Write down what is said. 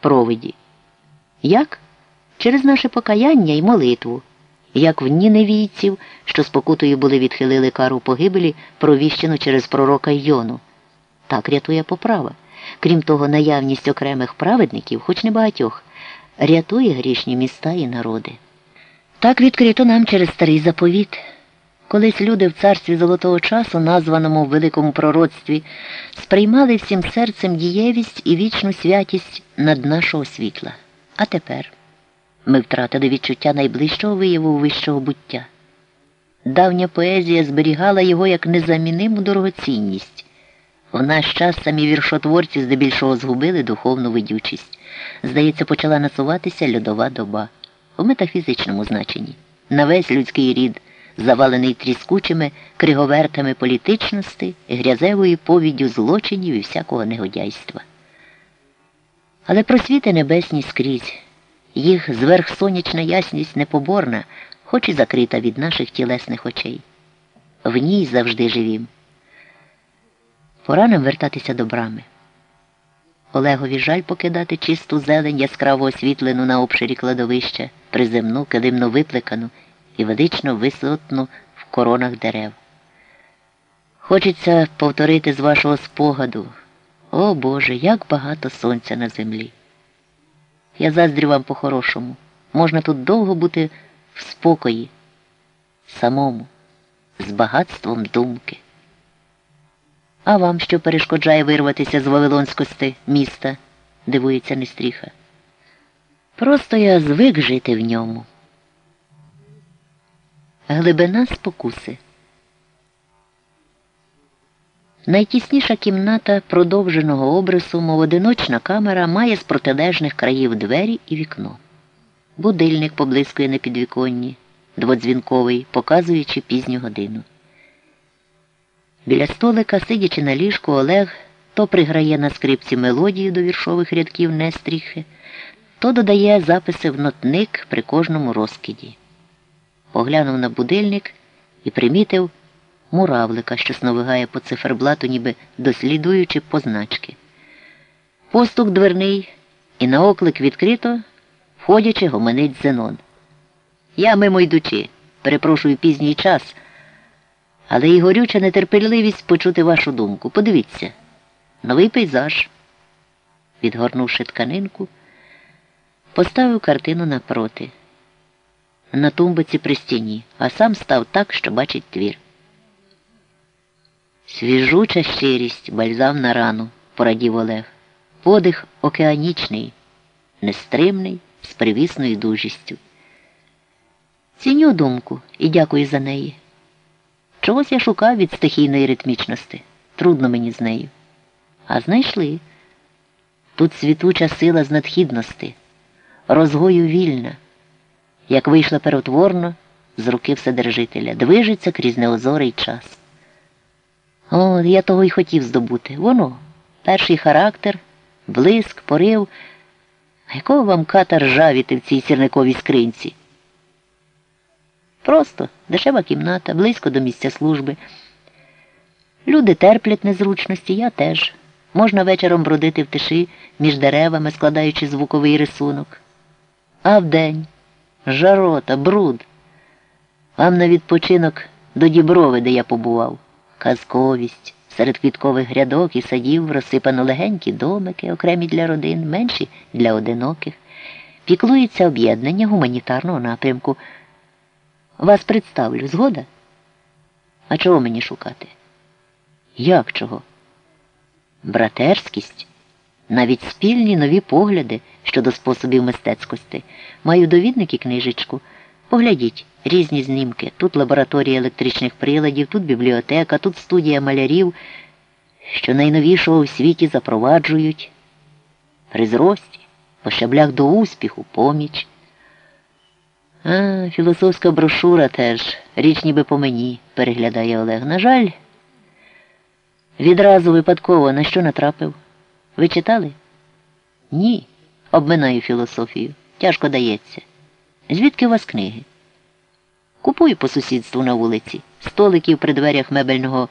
провиді. Як? Через наше покаяння і молитву, як в ніневійців, що спокутою були відхилили кару погибелі, провіщену через пророка Йону. Так рятує поправа. Крім того, наявність окремих праведників, хоч не багатьох, рятує грішні міста і народи. Так відкрито нам через старий заповіт. Колись люди в царстві золотого часу, названому в великому пророцтві, сприймали всім серцем дієвість і вічну святість над нашого світла. А тепер ми втратили відчуття найближчого вияву вищого буття. Давня поезія зберігала його як незаміниму дорогоцінність. В наш час самі віршотворці здебільшого згубили духовну видючість. Здається, почала насуватися льодова доба в метафізичному значенні. На весь людський рід, завалений тріскучими криговертами політичності, грязевою повіддю злочинів і всякого негодяйства. Але просвіти небесні скрізь, їх зверхсонячна ясність непоборна, хоч і закрита від наших тілесних очей. В ній завжди живім. Пора нам вертатися до брами. Олегові жаль покидати чисту зелень яскраво освітлену на обширі кладовища, приземну, килимно виплекану і велично висотну в коронах дерев. Хочеться повторити з вашого спогаду. О Боже, як багато сонця на землі. Я заздрю вам по-хорошому. Можна тут довго бути в спокої, самому, з багатством думки. А вам що перешкоджає вирватися з Вавилонськости міста? дивується Нестріха. Просто я звик жити в ньому. Глибина спокуси. Найтісніша кімната продовженого обрису, мов одиночна камера, має з протилежних країв двері і вікно. Будильник поблискує на підвіконні, дводзвінковий, показуючи пізню годину. Біля столика, сидячи на ліжку, Олег то приграє на скрипці мелодію до віршових рядків Нестріхи, то додає записи в нотник при кожному розкиді. Поглянув на будильник і примітив муравлика, що сновигає по циферблату, ніби дослідуючи позначки. Постук дверний і на оклик відкрито, входячи, гомонить Зенон. Я мимо йдучи, перепрошую пізній час. Але і горюча нетерпеливість почути вашу думку. Подивіться, новий пейзаж. Відгорнувши тканинку, поставив картину напроти, на тумбиці при стіні, а сам став так, що бачить твір. Свіжуча щирість бальзам на рану, порадів Олег. Подих океанічний, нестримний, з привісною дужістю. Ціню думку і дякую за неї. Чогось я шукав від стихійної ритмічності. Трудно мені з нею. А знайшли. Тут світуча сила з надхідності, розгою вільна, як вийшла перетворно з руки Вседержителя, движеться крізь неозорий час. О, я того й хотів здобути. Воно, перший характер, блиск, порив. А якого вам ката ржавіти в цій сірниковій скринці? Просто дешева кімната, близько до місця служби. Люди терплять незручності, я теж. Можна вечором бродити в тиші між деревами, складаючи звуковий рисунок. А вдень жарота, бруд. Вам на відпочинок до діброви, де я побував. Казковість. Серед квіткових грядок і садів розсипано легенькі домики, окремі для родин, менші для одиноких. Піклується об'єднання гуманітарного напрямку. Вас представлю, згода? А чого мені шукати? Як чого? Братерськість, навіть спільні нові погляди щодо способів мистецькості. Маю довідник і книжечку. Поглядіть, різні знімки. Тут лабораторія електричних приладів, тут бібліотека, тут студія малярів, що найновішого у світі запроваджують. При зрості, по щаблях до успіху, поміч. А, філософська брошура теж, річ ніби по мені, переглядає Олег. На жаль, відразу випадково на що натрапив. Ви читали? Ні. Обминаю філософію. Тяжко дається. Звідки у вас книги? Купую по сусідству на вулиці, столиків при дверях мебельного